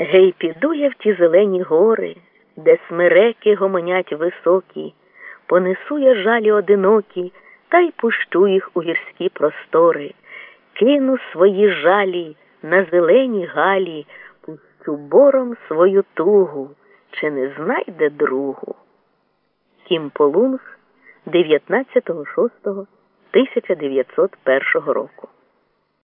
Гей, піду я в ті зелені гори, де смереки гомонять високі, понесу я жалі одинокі, та й пущу їх у гірські простори, кину свої жалі на зелені галі, пущу бором свою тугу, чи не знайде другу. Кім Полунг 19.06.1901 року